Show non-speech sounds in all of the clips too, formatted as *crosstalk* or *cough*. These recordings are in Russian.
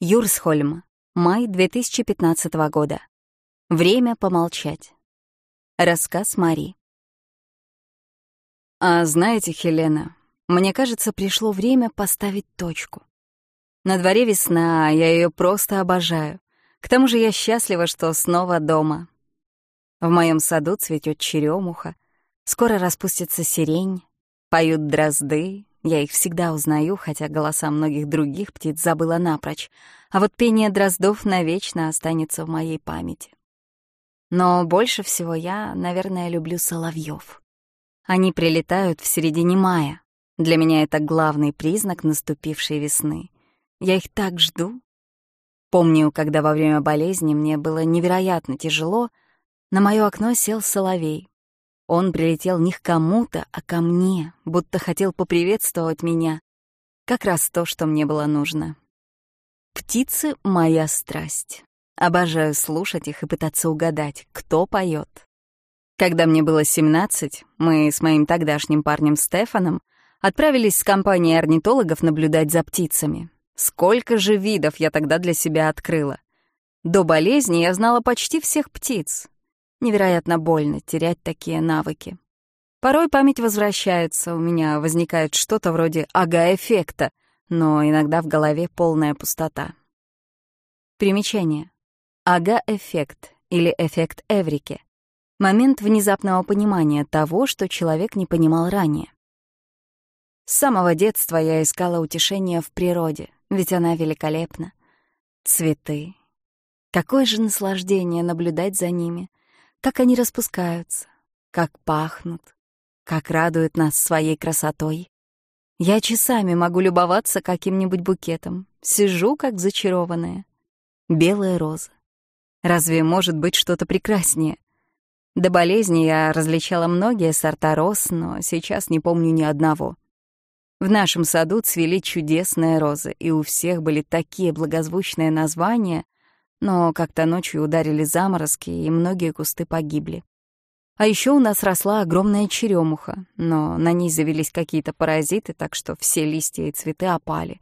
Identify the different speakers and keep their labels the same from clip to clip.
Speaker 1: Юрсхольм, май 2015 года. Время помолчать. Рассказ Мари. А знаете, Хелена, мне кажется, пришло время поставить точку. На дворе весна, а я ее просто обожаю. К тому же я счастлива, что снова дома. В моем саду цветет черемуха, скоро распустится сирень, поют дрозды, я их всегда узнаю, хотя голоса многих других птиц забыла напрочь, а вот пение дроздов навечно останется в моей памяти. Но больше всего я, наверное, люблю соловьев. Они прилетают в середине мая. Для меня это главный признак наступившей весны. Я их так жду. Помню, когда во время болезни мне было невероятно тяжело, на моё окно сел соловей. Он прилетел не к кому-то, а ко мне, будто хотел поприветствовать меня. Как раз то, что мне было нужно. Птицы — моя страсть. Обожаю слушать их и пытаться угадать, кто поет. Когда мне было 17, мы с моим тогдашним парнем Стефаном отправились с компанией орнитологов наблюдать за птицами. Сколько же видов я тогда для себя открыла. До болезни я знала почти всех птиц. Невероятно больно терять такие навыки. Порой память возвращается, у меня возникает что-то вроде ага-эффекта, но иногда в голове полная пустота. Примечание. Ага-эффект или эффект Эврики. Момент внезапного понимания того, что человек не понимал ранее. С самого детства я искала утешения в природе, ведь она великолепна. Цветы. Какое же наслаждение наблюдать за ними, как они распускаются, как пахнут, как радуют нас своей красотой. Я часами могу любоваться каким-нибудь букетом, сижу как зачарованная. Белая роза. Разве может быть что-то прекраснее? До болезни я различала многие сорта роз, но сейчас не помню ни одного. В нашем саду цвели чудесные розы, и у всех были такие благозвучные названия, но как-то ночью ударили заморозки, и многие кусты погибли. А еще у нас росла огромная черемуха, но на ней завелись какие-то паразиты, так что все листья и цветы опали.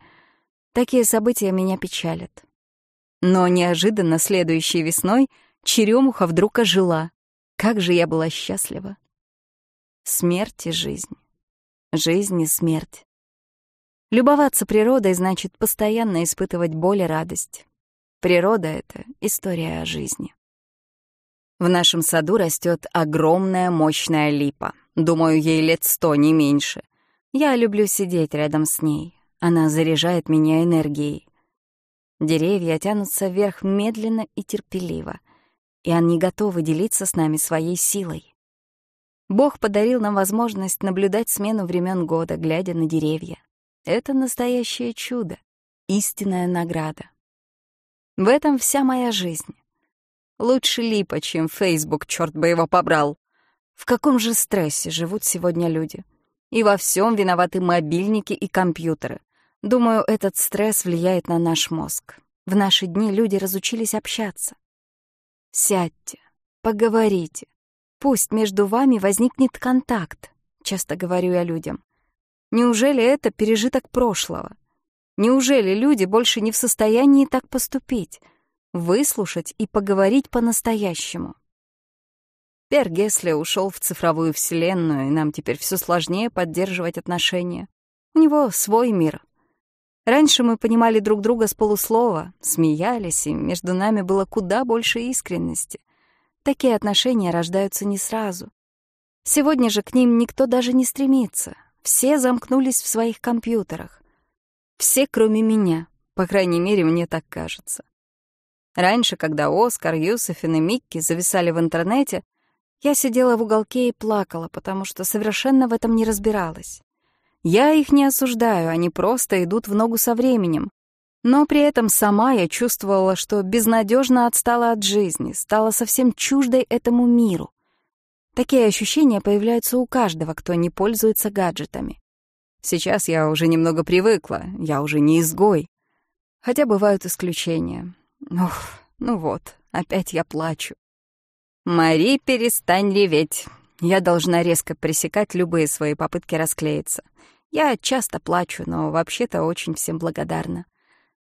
Speaker 1: Такие события меня печалят. Но неожиданно следующей весной черемуха вдруг ожила. Как же я была счастлива. Смерть и жизнь. Жизнь и смерть. Любоваться природой значит постоянно испытывать боль и радость. Природа — это история о жизни. В нашем саду растет огромная мощная липа. Думаю, ей лет сто, не меньше. Я люблю сидеть рядом с ней. Она заряжает меня энергией. Деревья тянутся вверх медленно и терпеливо, и они готовы делиться с нами своей силой. Бог подарил нам возможность наблюдать смену времен года, глядя на деревья. Это настоящее чудо, истинная награда. В этом вся моя жизнь. Лучше липа, чем Фейсбук, черт бы его побрал. В каком же стрессе живут сегодня люди? И во всем виноваты мобильники и компьютеры. Думаю, этот стресс влияет на наш мозг. В наши дни люди разучились общаться. Сядьте, поговорите. Пусть между вами возникнет контакт, часто говорю я людям. Неужели это пережиток прошлого? Неужели люди больше не в состоянии так поступить? Выслушать и поговорить по-настоящему? Пер Гесле ушел в цифровую вселенную, и нам теперь все сложнее поддерживать отношения. У него свой мир, Раньше мы понимали друг друга с полуслова, смеялись, и между нами было куда больше искренности. Такие отношения рождаются не сразу. Сегодня же к ним никто даже не стремится. Все замкнулись в своих компьютерах. Все, кроме меня. По крайней мере, мне так кажется. Раньше, когда Оскар, Юсефин и Микки зависали в интернете, я сидела в уголке и плакала, потому что совершенно в этом не разбиралась. Я их не осуждаю, они просто идут в ногу со временем. Но при этом сама я чувствовала, что безнадежно отстала от жизни, стала совсем чуждой этому миру. Такие ощущения появляются у каждого, кто не пользуется гаджетами. Сейчас я уже немного привыкла, я уже не изгой. Хотя бывают исключения. Ух, ну вот, опять я плачу. «Мари, перестань реветь. Я должна резко пресекать любые свои попытки расклеиться. Я часто плачу, но вообще-то очень всем благодарна.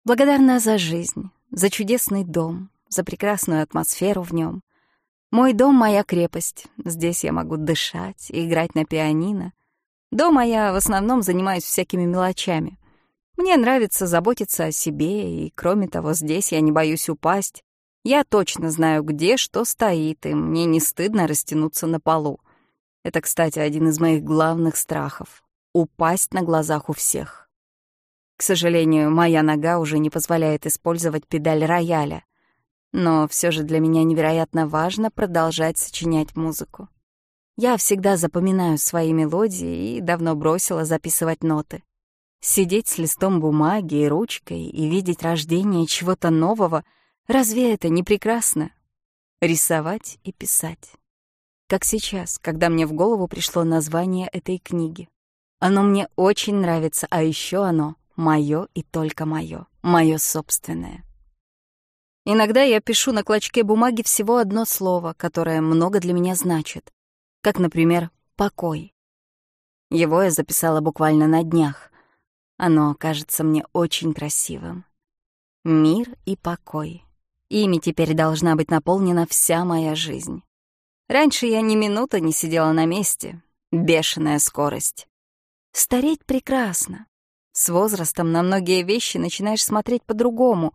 Speaker 1: Благодарна за жизнь, за чудесный дом, за прекрасную атмосферу в нем. Мой дом — моя крепость. Здесь я могу дышать и играть на пианино. Дома я в основном занимаюсь всякими мелочами. Мне нравится заботиться о себе, и, кроме того, здесь я не боюсь упасть. Я точно знаю, где что стоит, и мне не стыдно растянуться на полу. Это, кстати, один из моих главных страхов — упасть на глазах у всех. К сожалению, моя нога уже не позволяет использовать педаль рояля, но все же для меня невероятно важно продолжать сочинять музыку. Я всегда запоминаю свои мелодии и давно бросила записывать ноты. Сидеть с листом бумаги и ручкой и видеть рождение чего-то нового — Разве это не прекрасно? Рисовать и писать. Как сейчас, когда мне в голову пришло название этой книги. Оно мне очень нравится, а еще оно мое и только мое, мое собственное. Иногда я пишу на клочке бумаги всего одно слово, которое много для меня значит, как, например, «покой». Его я записала буквально на днях. Оно кажется мне очень красивым. Мир и покой. Ими теперь должна быть наполнена вся моя жизнь. Раньше я ни минуты не сидела на месте. Бешеная скорость. Стареть прекрасно. С возрастом на многие вещи начинаешь смотреть по-другому,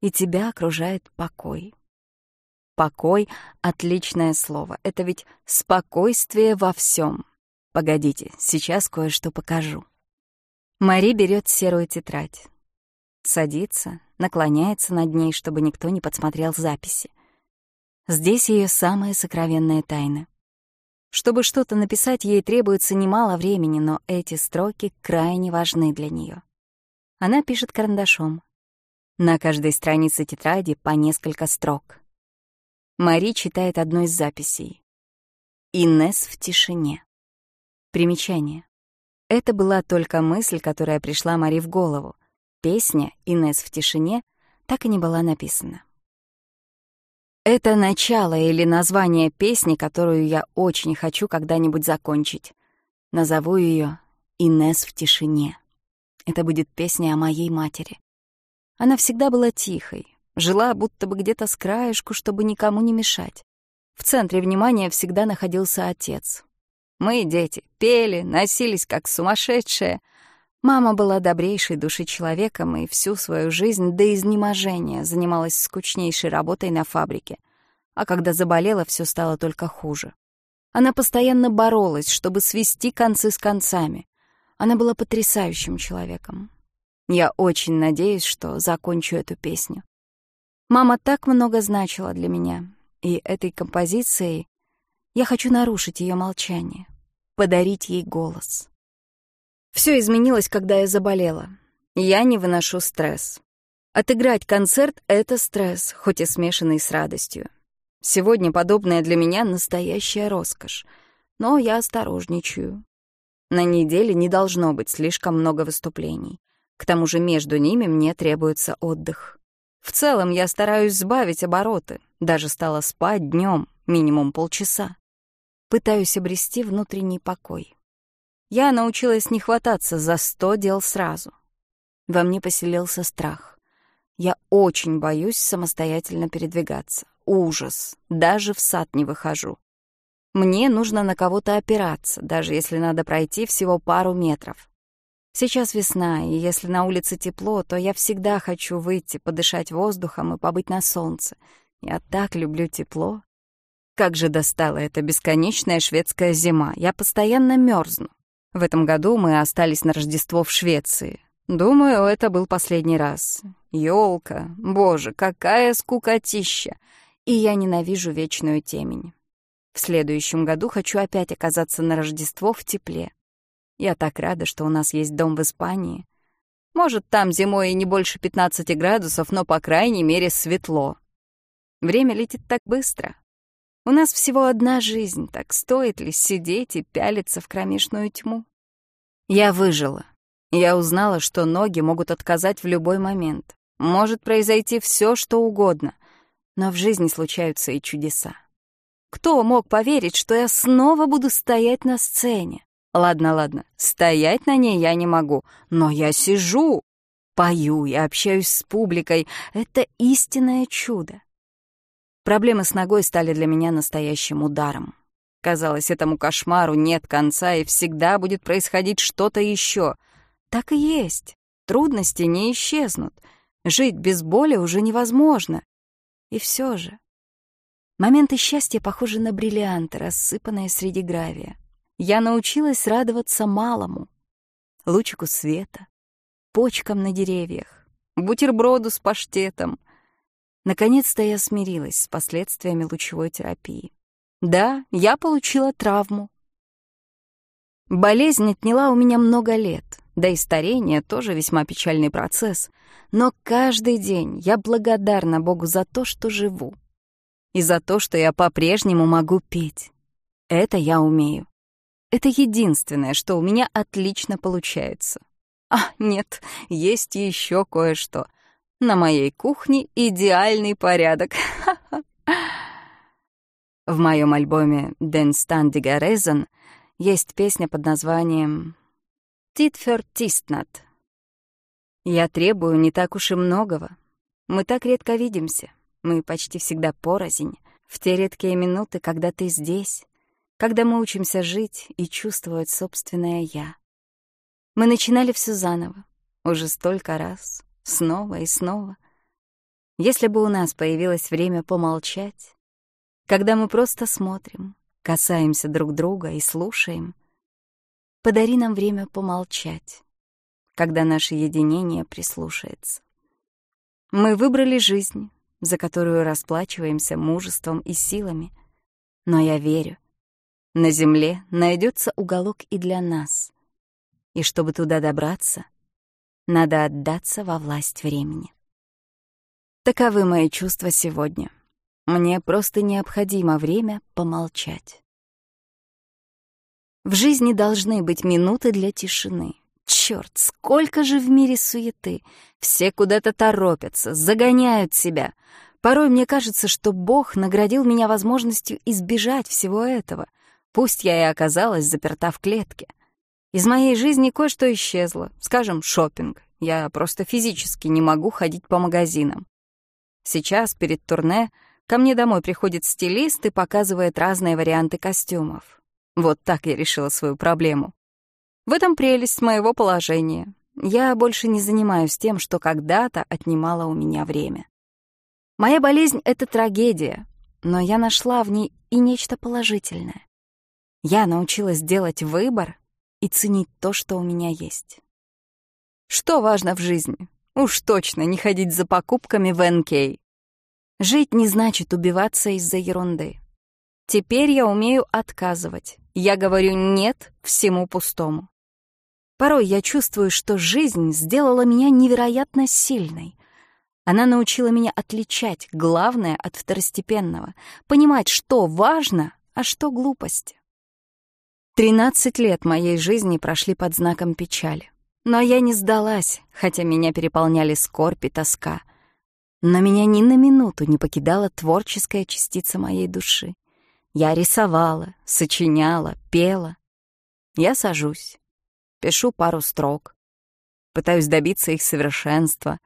Speaker 1: и тебя окружает покой. Покой — отличное слово. Это ведь спокойствие во всем. Погодите, сейчас кое-что покажу. Мари берет серую тетрадь. Садится, наклоняется над ней, чтобы никто не подсмотрел записи. Здесь ее самая сокровенная тайна. Чтобы что-то написать, ей требуется немало времени, но эти строки крайне важны для нее. Она пишет карандашом. На каждой странице тетради по несколько строк. Мари читает одну из записей. «Инесс в тишине». Примечание. Это была только мысль, которая пришла Мари в голову. Песня «Инес в тишине» так и не была написана. Это начало или название песни, которую я очень хочу когда-нибудь закончить. Назову ее «Инес в тишине». Это будет песня о моей матери. Она всегда была тихой, жила будто бы где-то с краешку, чтобы никому не мешать. В центре внимания всегда находился отец. Мы, дети, пели, носились как сумасшедшие — Мама была добрейшей души человеком и всю свою жизнь до изнеможения занималась скучнейшей работой на фабрике. А когда заболела, все стало только хуже. Она постоянно боролась, чтобы свести концы с концами. Она была потрясающим человеком. Я очень надеюсь, что закончу эту песню. Мама так много значила для меня, и этой композицией я хочу нарушить ее молчание, подарить ей голос. Все изменилось, когда я заболела. Я не выношу стресс. Отыграть концерт — это стресс, хоть и смешанный с радостью. Сегодня подобное для меня настоящая роскошь. Но я осторожничаю. На неделе не должно быть слишком много выступлений. К тому же между ними мне требуется отдых. В целом я стараюсь сбавить обороты, даже стала спать днем минимум полчаса. Пытаюсь обрести внутренний покой. Я научилась не хвататься за сто дел сразу. Во мне поселился страх. Я очень боюсь самостоятельно передвигаться. Ужас. Даже в сад не выхожу. Мне нужно на кого-то опираться, даже если надо пройти всего пару метров. Сейчас весна, и если на улице тепло, то я всегда хочу выйти, подышать воздухом и побыть на солнце. Я так люблю тепло. Как же достала эта бесконечная шведская зима. Я постоянно мерзну. В этом году мы остались на Рождество в Швеции. Думаю, это был последний раз. Ёлка, боже, какая скукотища! И я ненавижу вечную темень. В следующем году хочу опять оказаться на Рождество в тепле. Я так рада, что у нас есть дом в Испании. Может, там зимой и не больше 15 градусов, но, по крайней мере, светло. Время летит так быстро. У нас всего одна жизнь, так стоит ли сидеть и пялиться в кромешную тьму? Я выжила. Я узнала, что ноги могут отказать в любой момент. Может произойти все, что угодно. Но в жизни случаются и чудеса. Кто мог поверить, что я снова буду стоять на сцене? Ладно, ладно, стоять на ней я не могу, но я сижу. пою и общаюсь с публикой. Это истинное чудо. Проблемы с ногой стали для меня настоящим ударом. Казалось, этому кошмару нет конца, и всегда будет происходить что-то еще. Так и есть. Трудности не исчезнут. Жить без боли уже невозможно. И все же. Моменты счастья похожи на бриллианты, рассыпанные среди гравия. Я научилась радоваться малому. Лучику света, почкам на деревьях, бутерброду с паштетом. Наконец-то я смирилась с последствиями лучевой терапии. Да, я получила травму. Болезнь отняла у меня много лет, да и старение тоже весьма печальный процесс. Но каждый день я благодарна Богу за то, что живу. И за то, что я по-прежнему могу петь. Это я умею. Это единственное, что у меня отлично получается. А, нет, есть еще кое-что. На моей кухне идеальный порядок. *laughs* В моем альбоме «Den Standiga Reason» есть песня под названием «Tit för tystnad». Я требую не так уж и многого. Мы так редко видимся. Мы почти всегда порознь. В те редкие минуты, когда ты здесь, когда мы учимся жить и чувствовать собственное «я». Мы начинали все заново, уже столько раз, снова и снова. Если бы у нас появилось время помолчать, когда мы просто смотрим, касаемся друг друга и слушаем. Подари нам время помолчать, когда наше единение прислушается. Мы выбрали жизнь, за которую расплачиваемся мужеством и силами. Но я верю, на земле найдется уголок и для нас. И чтобы туда добраться, надо отдаться во власть времени. Таковы мои чувства сегодня. Мне просто необходимо время помолчать. В жизни должны быть минуты для тишины. Черт, сколько же в мире суеты! Все куда-то торопятся, загоняют себя. Порой мне кажется, что Бог наградил меня возможностью избежать всего этого. Пусть я и оказалась заперта в клетке. Из моей жизни кое-что исчезло, скажем, шопинг. Я просто физически не могу ходить по магазинам. Сейчас, перед турне, Ко мне домой приходит стилист и показывает разные варианты костюмов. Вот так я решила свою проблему. В этом прелесть моего положения. Я больше не занимаюсь тем, что когда-то отнимало у меня время. Моя болезнь — это трагедия, но я нашла в ней и нечто положительное. Я научилась делать выбор и ценить то, что у меня есть. Что важно в жизни? Уж точно не ходить за покупками в НК. Жить не значит убиваться из-за ерунды. Теперь я умею отказывать. Я говорю «нет» всему пустому. Порой я чувствую, что жизнь сделала меня невероятно сильной. Она научила меня отличать главное от второстепенного, понимать, что важно, а что глупости. Тринадцать лет моей жизни прошли под знаком печали. Но я не сдалась, хотя меня переполняли скорбь и тоска. Но меня ни на минуту не покидала творческая частица моей души. Я рисовала, сочиняла, пела. Я сажусь, пишу пару строк, пытаюсь добиться их совершенства,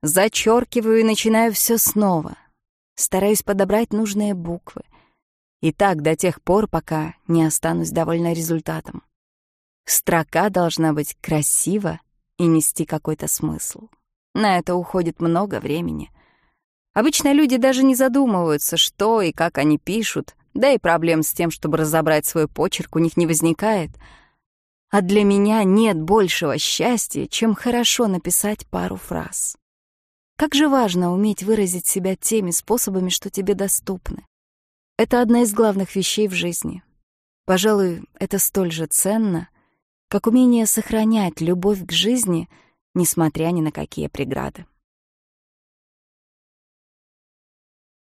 Speaker 1: зачеркиваю и начинаю все снова, стараюсь подобрать нужные буквы. И так до тех пор, пока не останусь довольна результатом. Строка должна быть красива и нести какой-то смысл. На это уходит много времени. Обычно люди даже не задумываются, что и как они пишут, да и проблем с тем, чтобы разобрать свой почерк, у них не возникает. А для меня нет большего счастья, чем хорошо написать пару фраз. Как же важно уметь выразить себя теми способами, что тебе доступны. Это одна из главных вещей в жизни. Пожалуй, это столь же ценно, как умение сохранять любовь к жизни — несмотря ни на какие преграды.